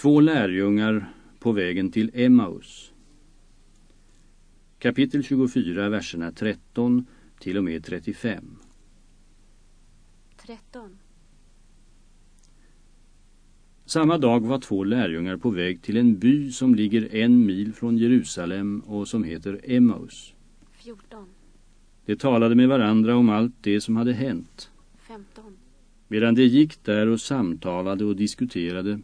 Två lärjungar på vägen till Emmaus. Kapitel 24, verserna 13 till och med 35. 13. Samma dag var två lärjungar på väg till en by som ligger en mil från Jerusalem och som heter Emmaus. 14. De talade med varandra om allt det som hade hänt. 15. Medan de gick där och samtalade och diskuterade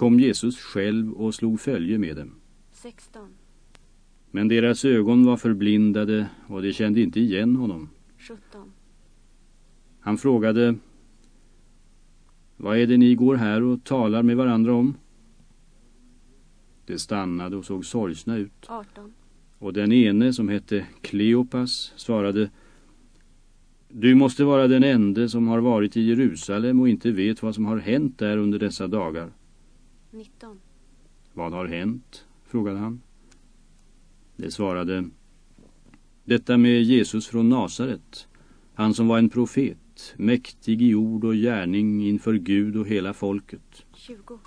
kom Jesus själv och slog följe med dem. 16. Men deras ögon var förblindade och de kände inte igen honom. 17. Han frågade Vad är det ni går här och talar med varandra om? De stannade och såg sorgsna ut. 18. Och den ene som hette Kleopas svarade Du måste vara den ende som har varit i Jerusalem och inte vet vad som har hänt där under dessa dagar. 19. Vad har hänt? frågade han. Det svarade Detta med Jesus från Nasaret, han som var en profet, mäktig i ord och gärning inför Gud och hela folket. 20.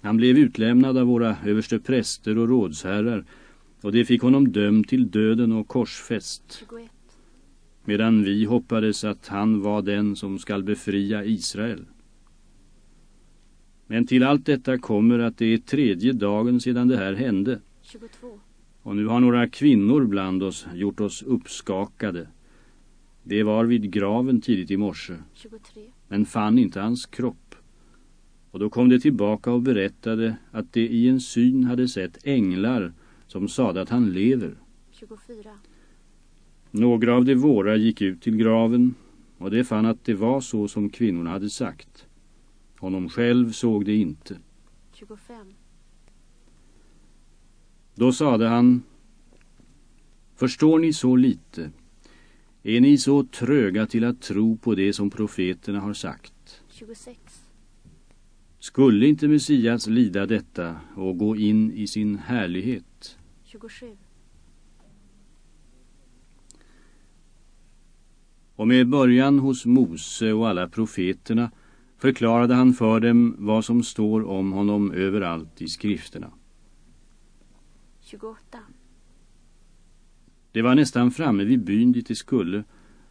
Han blev utlämnad av våra överste präster och rådsherrar och det fick honom dömd till döden och korsfäst 21. medan vi hoppades att han var den som skall befria Israel. Men till allt detta kommer att det är tredje dagen sedan det här hände 22. och nu har några kvinnor bland oss gjort oss uppskakade. Det var vid graven tidigt i morse 23. men fann inte hans kropp. Och då kom de tillbaka och berättade att de i en syn hade sett änglar som sade att han lever. 24. Några av de våra gick ut till graven och de fann att det var så som kvinnorna hade sagt. Honom själv såg det inte. 25. Då sade han Förstår ni så lite? Är ni så tröga till att tro på det som profeterna har sagt? 26. Skulle inte Messias lida detta och gå in i sin härlighet? 27. Och med början hos Mose och alla profeterna förklarade han för dem vad som står om honom överallt i skrifterna. 28. Det var nästan framme vid byn dit de skulle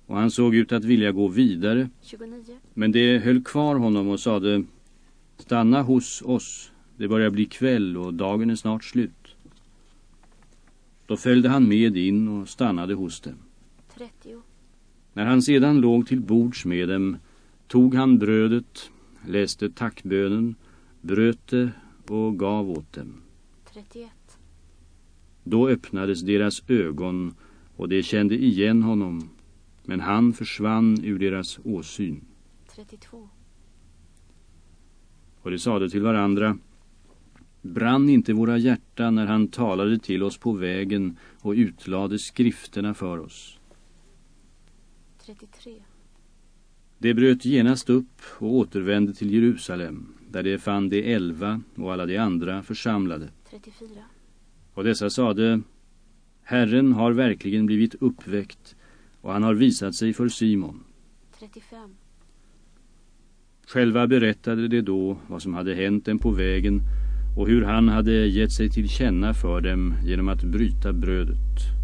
och han såg ut att vilja gå vidare 29. men det höll kvar honom och sade Stanna hos oss, det börjar bli kväll och dagen är snart slut. Då följde han med in och stannade hos dem. 30. När han sedan låg till bords med dem tog han brödet, läste tackbönen, bröt det och gav åt dem. 31. Då öppnades deras ögon och de kände igen honom, men han försvann ur deras åsyn. 32. Och de sade till varandra, brann inte våra hjärtan när han talade till oss på vägen och utlade skrifterna för oss. 33. De bröt genast upp och återvände till Jerusalem, där de fann de elva och alla de andra församlade. 34. Och dessa sade, Herren har verkligen blivit uppväckt och han har visat sig för Simon. 35. Själva berättade de då vad som hade hänt dem på vägen och hur han hade gett sig till känna för dem genom att bryta brödet.